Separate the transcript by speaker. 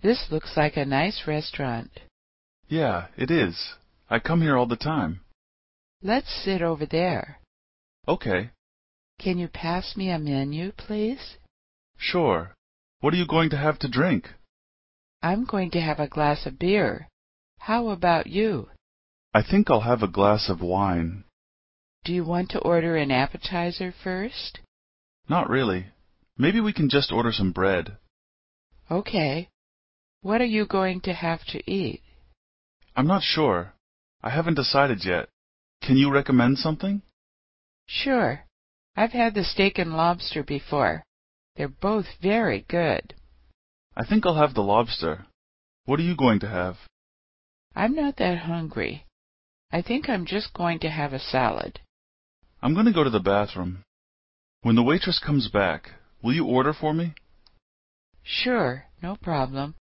Speaker 1: This looks like a nice restaurant.
Speaker 2: Yeah, it is. I come here all the time.
Speaker 1: Let's sit over there.
Speaker 2: Okay.
Speaker 1: Can you pass me a menu, please?
Speaker 2: Sure. What are you going to have to drink?
Speaker 1: I'm going to have a glass of beer. How about you?
Speaker 2: I think I'll have a glass of wine.
Speaker 1: Do you want to order an appetizer first?
Speaker 2: Not really. Maybe we can just order some bread.
Speaker 1: Okay. What are you going to have to eat?
Speaker 2: I'm not sure. I haven't decided yet. Can you recommend something?
Speaker 1: Sure. I've had the steak and lobster before. They're both very good.
Speaker 2: I think I'll have the lobster. What are you going to have?
Speaker 1: I'm not that hungry. I think I'm just going to have a salad.
Speaker 2: I'm going to go to the bathroom. When the waitress comes back, will you order for me?
Speaker 1: Sure, no problem.